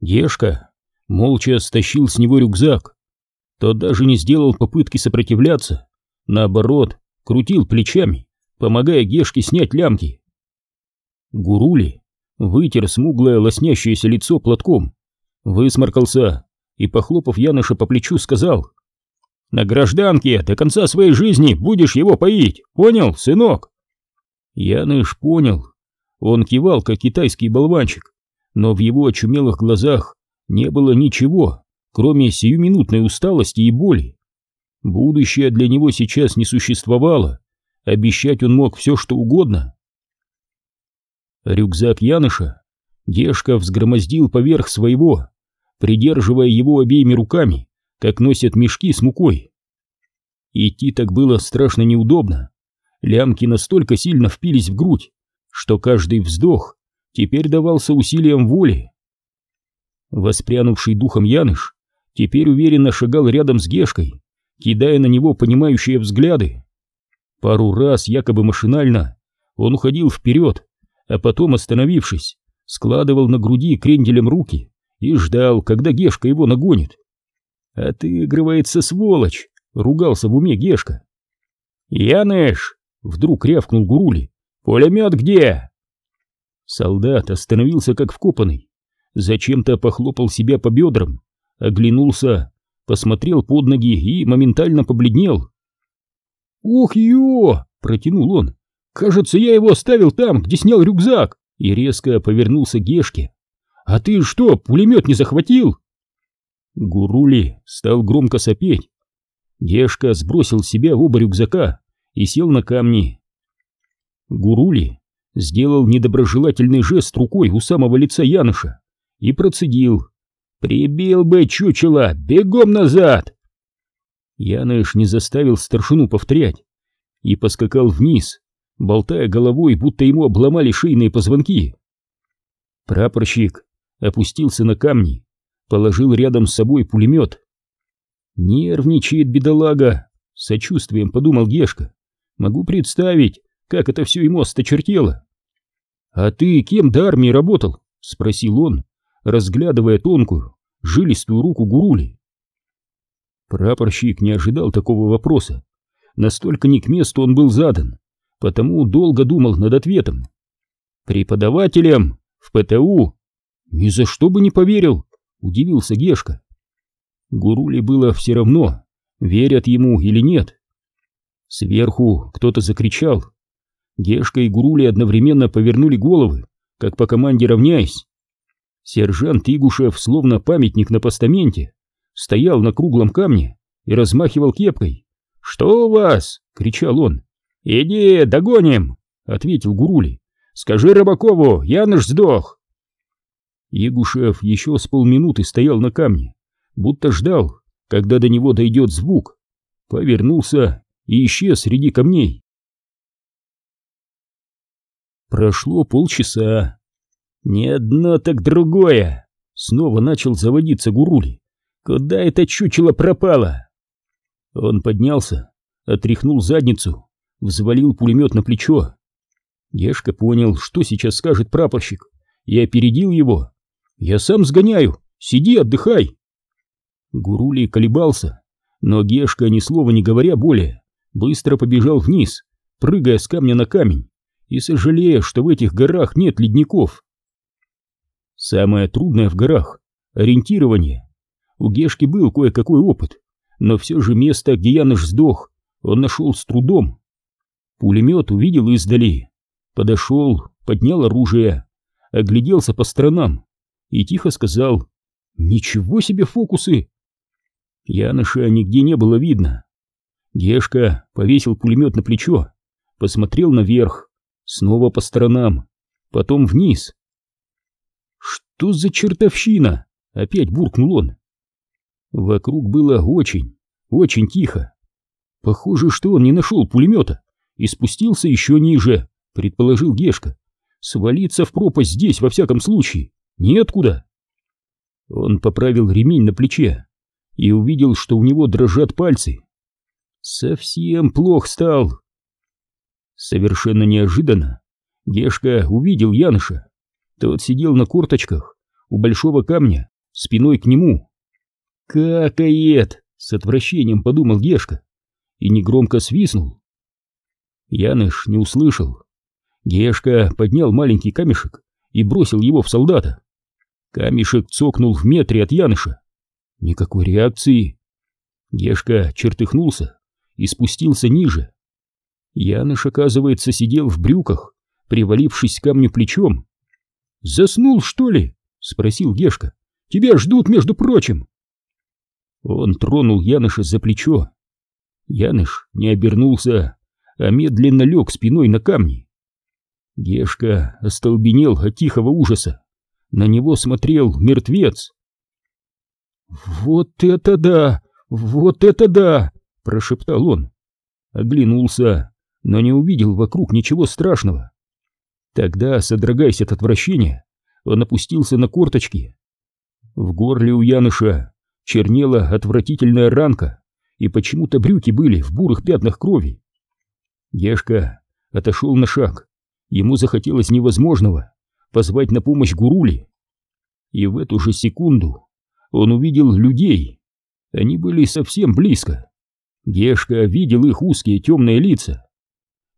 Гешка молча стащил с него рюкзак. Тот даже не сделал попытки сопротивляться, наоборот, крутил плечами, помогая Гешке снять лямки. Гурули вытер смуглое лоснящееся лицо платком, высморкался и, похлопав Яныша по плечу, сказал «На гражданке до конца своей жизни будешь его поить, понял, сынок?» Яныш понял. Он кивал, как китайский болванчик, но в его очумелых глазах не было ничего, кроме сиюминутной усталости и боли. Будущее для него сейчас не существовало, обещать он мог все, что угодно. Рюкзак Яныша Гешка взгромоздил поверх своего, придерживая его обеими руками, как носят мешки с мукой. Идти так было страшно неудобно. Лямки настолько сильно впились в грудь, что каждый вздох теперь давался усилием воли. Воспрянувший духом Яныш теперь уверенно шагал рядом с Гешкой, кидая на него понимающие взгляды. Пару раз, якобы машинально, он уходил вперед, а потом, остановившись, складывал на груди кренделем руки и ждал, когда Гешка его нагонит. «Отыгрывается сволочь!» — ругался в уме Гешка. «Яныш!» — вдруг рявкнул Гурули. «Пулемет где?» Солдат остановился как вкопанный, зачем-то похлопал себя по бедрам, оглянулся, посмотрел под ноги и моментально побледнел. «Ух, ё!» — протянул он. «Кажется, я его оставил там, где снял рюкзак!» И резко повернулся к Гешке. «А ты что, пулемет не захватил?» Гурули стал громко сопеть. Гешка сбросил с себя оба рюкзака и сел на камни. Гурули сделал недоброжелательный жест рукой у самого лица Яныша и процедил. «Прибил бы чучело! Бегом назад!» Яныш не заставил старшину повторять и поскакал вниз, болтая головой, будто ему обломали шейные позвонки. Прапорщик опустился на камни, положил рядом с собой пулемет. «Нервничает бедолага», — сочувствием подумал Гешка. «Могу представить, как это все ему осточертело». «А ты кем до армии работал?» — спросил он, разглядывая тонкую, жилистую руку Гурули. Прапорщик не ожидал такого вопроса. Настолько не к месту он был задан, потому долго думал над ответом. «Преподавателем в ПТУ?» «Ни за что бы не поверил», — удивился Гешка. Гурули было все равно, верят ему или нет. Сверху кто-то закричал. Гешка и Гурули одновременно повернули головы, как по команде равняясь. Сержант Игушев, словно памятник на постаменте, стоял на круглом камне и размахивал кепкой. «Что у вас?» — кричал он. «Иди, догоним!» — ответил Гурули. «Скажи Рыбакову, Яныш сдох!» Ягушев еще с полминуты стоял на камне, будто ждал, когда до него дойдет звук. Повернулся и исчез среди камней. Прошло полчаса. «Не одно, так другое!» Снова начал заводиться Гурули. «Куда это чучело пропало?» Он поднялся, отряхнул задницу, взвалил пулемет на плечо. Ешка понял, что сейчас скажет прапорщик, и опередил его. «Я сам сгоняю, сиди, отдыхай!» Гурули колебался, но Гешка, ни слова не говоря более, быстро побежал вниз, прыгая с камня на камень и сожалея, что в этих горах нет ледников. Самое трудное в горах — ориентирование. У Гешки был кое-какой опыт, но все же место, где Яныш сдох, он нашел с трудом. Пулемет увидел издали, подошел, поднял оружие, огляделся по сторонам и тихо сказал «Ничего себе фокусы!» Яныша нигде не было видно. Гешка повесил пулемет на плечо, посмотрел наверх, снова по сторонам, потом вниз. «Что за чертовщина?» — опять буркнул он. Вокруг было очень, очень тихо. Похоже, что он не нашел пулемета и спустился еще ниже, предположил Гешка. Свалиться в пропасть здесь, во всяком случае, неоткуда. Он поправил ремень на плече и увидел, что у него дрожат пальцы. Совсем плох стал. Совершенно неожиданно Гешка увидел Яныша. Тот сидел на корточках, у большого камня, спиной к нему. «Какает!» — с отвращением подумал Гешка и негромко свистнул. Яныш не услышал. Гешка поднял маленький камешек и бросил его в солдата. Камешек цокнул в метре от Яныша. Никакой реакции. Гешка чертыхнулся и спустился ниже. Яныш, оказывается, сидел в брюках, привалившись к камню плечом. «Заснул, что ли?» — спросил Гешка. «Тебя ждут, между прочим!» Он тронул Яныша за плечо. Яныш не обернулся, а медленно лег спиной на камни. Гешка остолбенел от тихого ужаса. На него смотрел мертвец. «Вот это да! Вот это да!» — прошептал он. Оглянулся, но не увидел вокруг ничего страшного. Тогда, содрогаясь от отвращения, он опустился на корточки. В горле у Януша чернела отвратительная ранка, и почему-то брюки были в бурых пятнах крови. Ешка отошел на шаг. Ему захотелось невозможного — позвать на помощь Гурули. И в эту же секунду он увидел людей. Они были совсем близко. Гешка видел их узкие темные лица.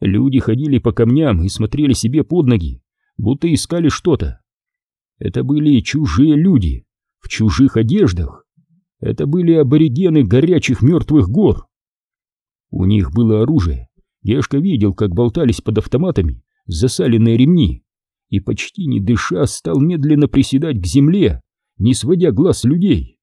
Люди ходили по камням и смотрели себе под ноги, будто искали что-то. Это были чужие люди, в чужих одеждах. Это были аборигены горячих мертвых гор. У них было оружие. Гешка видел, как болтались под автоматами засаленные ремни, и почти не дыша стал медленно приседать к земле, не сводя глаз людей.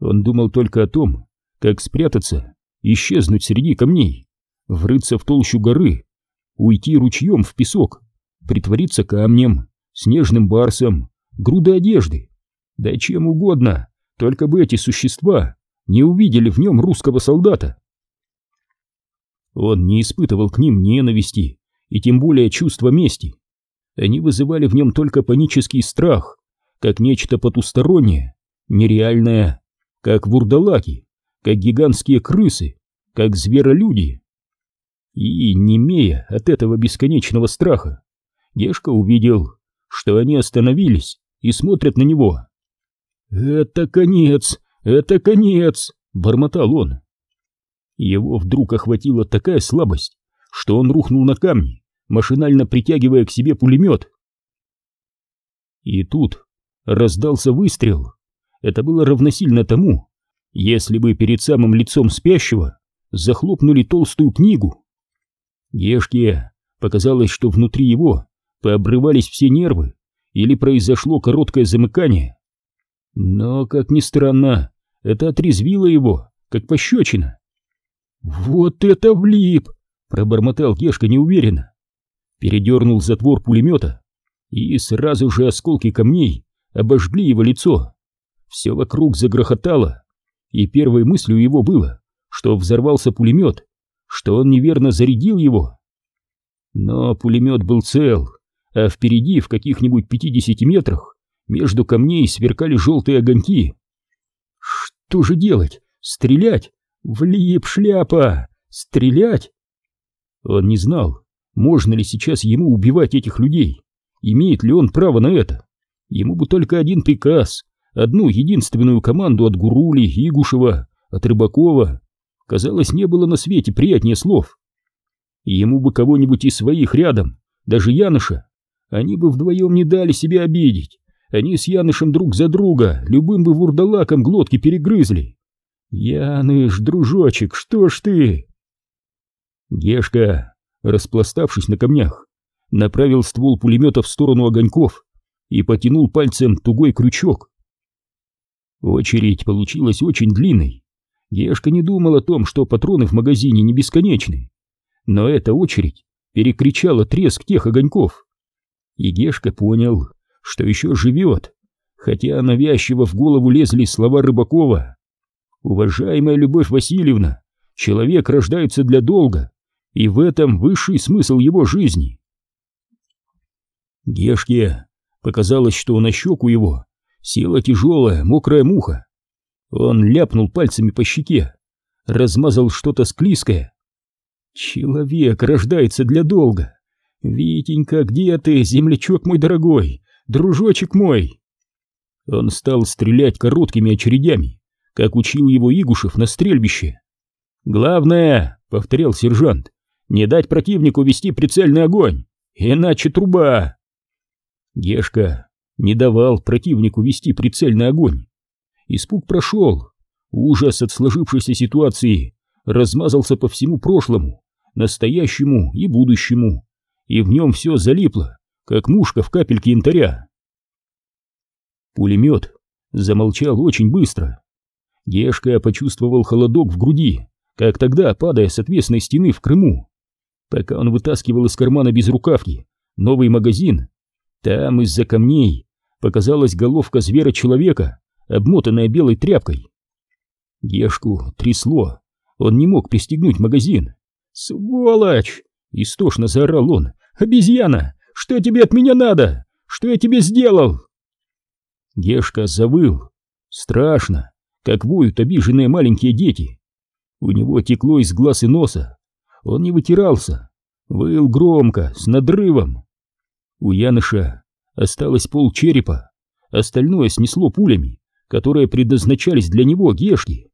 Он думал только о том, как спрятаться, исчезнуть среди камней, врыться в толщу горы, уйти ручьем в песок, притвориться камнем, снежным барсом, грудой одежды, да чем угодно, только бы эти существа не увидели в нем русского солдата. Он не испытывал к ним ненависти и тем более чувства мести. Они вызывали в нем только панический страх, как нечто потустороннее, нереальное, как вурдалаки, как гигантские крысы, как зверолюди. И, немея от этого бесконечного страха, Гешка увидел, что они остановились и смотрят на него. «Это конец! Это конец!» — бормотал он. Его вдруг охватила такая слабость, что он рухнул на камни, машинально притягивая к себе пулемет. И тут раздался выстрел. Это было равносильно тому, если бы перед самым лицом спящего захлопнули толстую книгу. Гешке показалось, что внутри его пообрывались все нервы или произошло короткое замыкание. Но, как ни странно, это отрезвило его, как пощечина. «Вот это влип!» — пробормотал Гешка неуверенно. Передернул затвор пулемета, и сразу же осколки камней обожгли его лицо. Все вокруг загрохотало, и первой мыслью его было, что взорвался пулемет, что он неверно зарядил его. Но пулемет был цел, а впереди, в каких-нибудь 50 метрах, между камней сверкали желтые огоньки. Что же делать? Стрелять? Влип шляпа! Стрелять? Он не знал, можно ли сейчас ему убивать этих людей, имеет ли он право на это. Ему бы только один приказ, одну единственную команду от Гурули, Игушева, от Рыбакова. Казалось, не было на свете приятнее слов. Ему бы кого-нибудь из своих рядом, даже Яныша. Они бы вдвоем не дали себя обидеть. Они с Янышем друг за друга любым бы вурдалаком глотки перегрызли. Яныш, дружочек, что ж ты? Гешка, распластавшись на камнях, направил ствол пулемета в сторону огоньков и потянул пальцем тугой крючок. Очередь получилась очень длинной. Гешка не думал о том, что патроны в магазине не бесконечны. Но эта очередь перекричала треск тех огоньков. И Гешка понял, что еще живет, хотя навязчиво в голову лезли слова Рыбакова. «Уважаемая Любовь Васильевна, человек рождается для долга, и в этом высший смысл его жизни». Гешке показалось, что на щеку его села тяжелая, мокрая муха. Он ляпнул пальцами по щеке, размазал что-то склизкое. «Человек рождается для долга. Витенька, где ты, землячок мой дорогой? дружочек мой!» Он стал стрелять короткими очередями, как учил его Игушев на стрельбище. «Главное», — повторял сержант, — «не дать противнику вести прицельный огонь, иначе труба». Гешка не давал противнику вести прицельный огонь. Испуг прошел, ужас от сложившейся ситуации размазался по всему прошлому, настоящему и будущему, и в нем все залипло, как мушка в капельке янтаря. Пулемет замолчал очень быстро. Гешка почувствовал холодок в груди, как тогда, падая с отвесной стены в Крыму. Пока он вытаскивал из кармана без рукавки новый магазин, там из-за камней показалась головка звера-человека, обмотанная белой тряпкой. Гешку трясло, он не мог пристегнуть магазин. «Сволочь!» — истошно заорал он. «Обезьяна! Что тебе от меня надо? Что я тебе сделал?» Гешка завыл. Страшно, как воют обиженные маленькие дети. У него текло из глаз и носа. Он не вытирался. Выл громко, с надрывом. У Яныша осталось пол черепа. Остальное снесло пулями, которые предназначались для него, Гешки.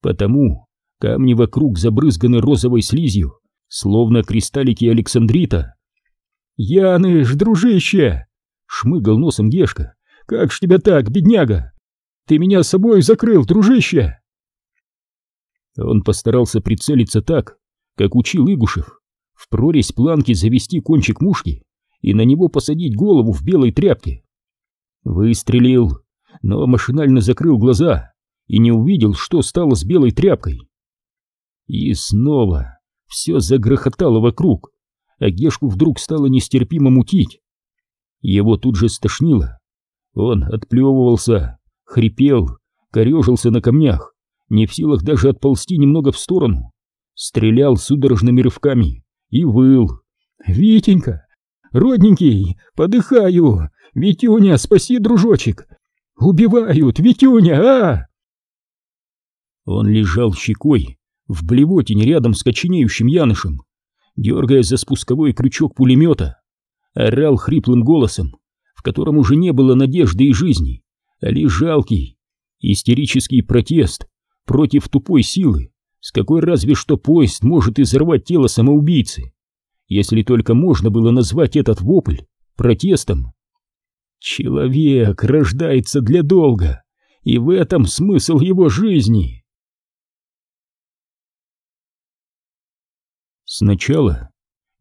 Потому камни вокруг забрызганы розовой слизью, словно кристаллики Александрита. «Яныш, дружище!» — шмыгал носом Гешка. «Как ж тебя так, бедняга? Ты меня с собой закрыл, дружище!» Он постарался прицелиться так, как учил Игушев, в прорезь планки завести кончик мушки и на него посадить голову в белой тряпке. Выстрелил, но машинально закрыл глаза и не увидел, что стало с белой тряпкой. И снова все загрохотало вокруг, а Гешку вдруг стало нестерпимо мутить. Его тут же стошнило, он отплевывался, хрипел, корежился на камнях, не в силах даже отползти немного в сторону. Стрелял судорожными рывками и выл. «Витенька! Родненький! Подыхаю! Витюня, спаси, дружочек! Убивают! Витюня, а!» Он лежал щекой в блевотине рядом с коченеющим Янышем, дергая за спусковой крючок пулемета, орал хриплым голосом, в котором уже не было надежды и жизни, а лишь жалкий, истерический протест против тупой силы, с какой разве что поезд может изорвать тело самоубийцы, если только можно было назвать этот вопль протестом. Человек рождается для долга, и в этом смысл его жизни. Сначала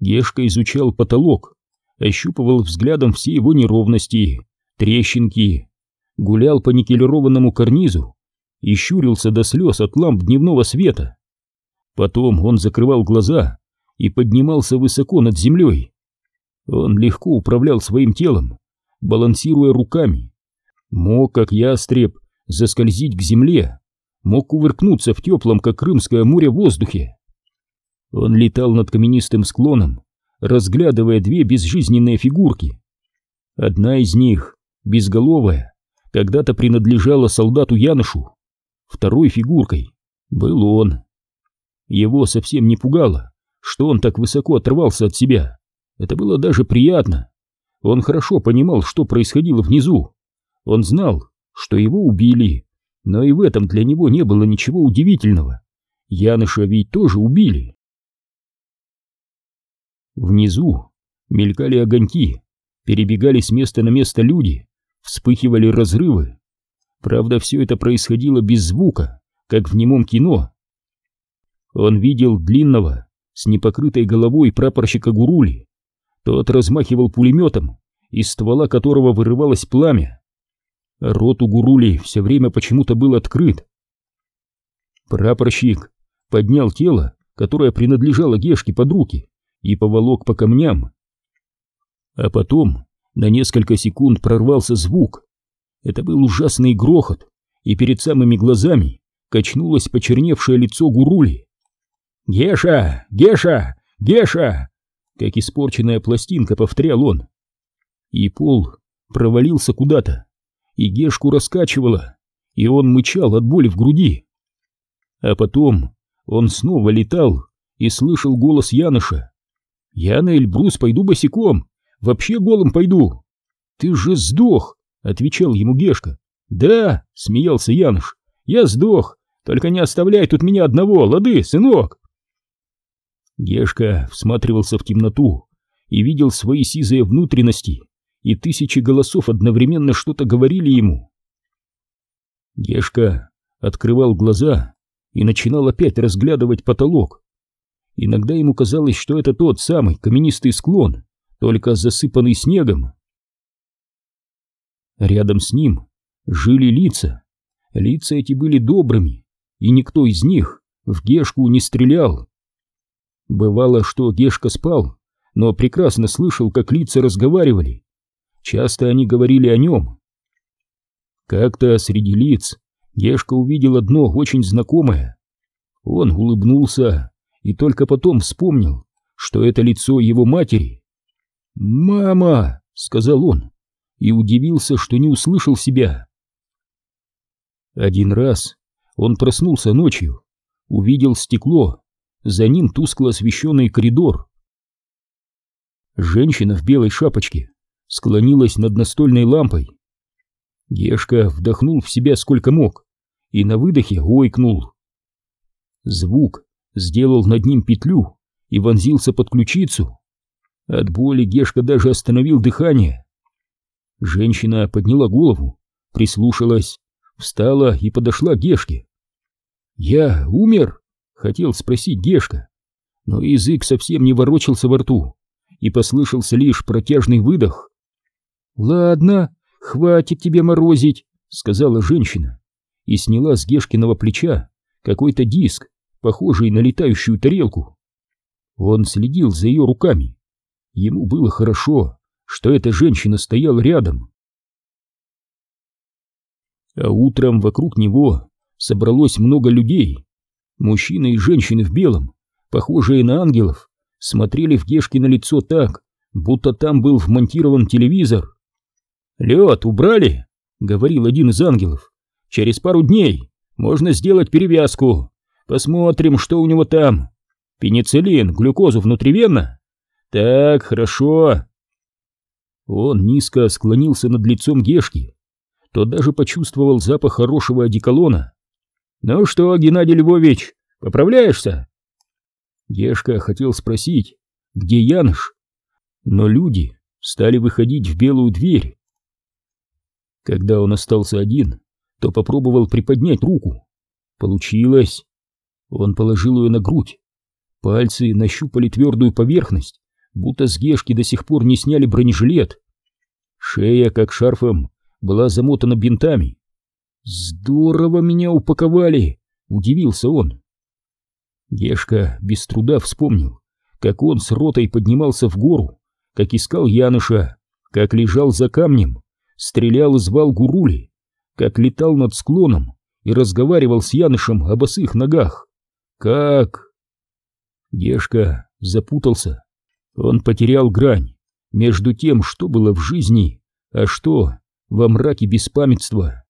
Гешка изучал потолок, ощупывал взглядом все его неровности, трещинки, гулял по никелированному карнизу и щурился до слез от ламп дневного света. Потом он закрывал глаза и поднимался высоко над землей. Он легко управлял своим телом, балансируя руками. Мог, как ястреб, заскользить к земле, мог кувыркнуться в теплом, как Крымское море, воздухе. Он летал над каменистым склоном, разглядывая две безжизненные фигурки. Одна из них, безголовая, когда-то принадлежала солдату Яношу. Второй фигуркой был он. Его совсем не пугало, что он так высоко оторвался от себя. Это было даже приятно. Он хорошо понимал, что происходило внизу. Он знал, что его убили, но и в этом для него не было ничего удивительного. Яныша ведь тоже убили. Внизу мелькали огоньки, перебегали с места на место люди, вспыхивали разрывы. Правда, все это происходило без звука, как в немом кино. Он видел длинного, с непокрытой головой прапорщика Гурули. Тот размахивал пулеметом, из ствола которого вырывалось пламя. Рот у Гурули все время почему-то был открыт. Прапорщик поднял тело, которое принадлежало Гешке под руки, и поволок по камням. А потом на несколько секунд прорвался звук. Это был ужасный грохот, и перед самыми глазами качнулось почерневшее лицо Гурули. «Геша! Геша! Геша!» Как испорченная пластинка повторял он. И пол провалился куда-то, и Гешку раскачивало, и он мычал от боли в груди. А потом он снова летал и слышал голос Яныша. «Я на Эльбрус пойду босиком, вообще голым пойду». «Ты же сдох!» — отвечал ему Гешка. Да, смеялся Януш, я сдох, только не оставляй тут меня одного, лады, сынок. Гешка всматривался в темноту и видел свои сизые внутренности, и тысячи голосов одновременно что-то говорили ему. Гешка открывал глаза и начинал опять разглядывать потолок. Иногда ему казалось, что это тот самый каменистый склон, только засыпанный снегом. Рядом с ним жили лица. Лица эти были добрыми, и никто из них в Гешку не стрелял. Бывало, что Гешка спал, но прекрасно слышал, как лица разговаривали. Часто они говорили о нем. Как-то среди лиц Гешка увидел одно очень знакомое. Он улыбнулся и только потом вспомнил, что это лицо его матери. «Мама!» — сказал он, и удивился, что не услышал себя. Один раз он проснулся ночью, увидел стекло, за ним тускло освещенный коридор. Женщина в белой шапочке склонилась над настольной лампой. Гешка вдохнул в себя сколько мог и на выдохе ойкнул. Звук сделал над ним петлю и вонзился под ключицу. От боли Гешка даже остановил дыхание. Женщина подняла голову, прислушалась, встала и подошла к Гешке. «Я умер?» — хотел спросить Гешка, но язык совсем не ворочался во рту, и послышался лишь протяжный выдох. «Ладно, хватит тебе морозить», — сказала женщина, и сняла с Гешкиного плеча какой-то диск, похожий на летающую тарелку. Он следил за ее руками. Ему было хорошо, что эта женщина стояла рядом. А утром вокруг него собралось много людей. Мужчины и женщины в белом, похожие на ангелов, смотрели в Гешкино лицо так, будто там был вмонтирован телевизор. «Лед убрали?» — говорил один из ангелов. «Через пару дней можно сделать перевязку. Посмотрим, что у него там. Пенициллин, глюкозу внутривенно? Так, хорошо. Он низко склонился над лицом Гешки. Тот даже почувствовал запах хорошего одеколона. «Ну что, Геннадий Львович, поправляешься?» Гешка хотел спросить, где Яныш, но люди стали выходить в белую дверь. Когда он остался один, то попробовал приподнять руку. Получилось. Он положил ее на грудь. Пальцы нащупали твердую поверхность, будто с Гешки до сих пор не сняли бронежилет. Шея, как шарфом, была замотана бинтами. «Здорово меня упаковали!» — удивился он. Гешка без труда вспомнил, как он с ротой поднимался в гору, как искал Януша, как лежал за камнем, стрелял и звал гурули, как летал над склоном и разговаривал с Янышем о босых ногах. Как? Гешка запутался. Он потерял грань между тем, что было в жизни, а что во мраке беспамятства.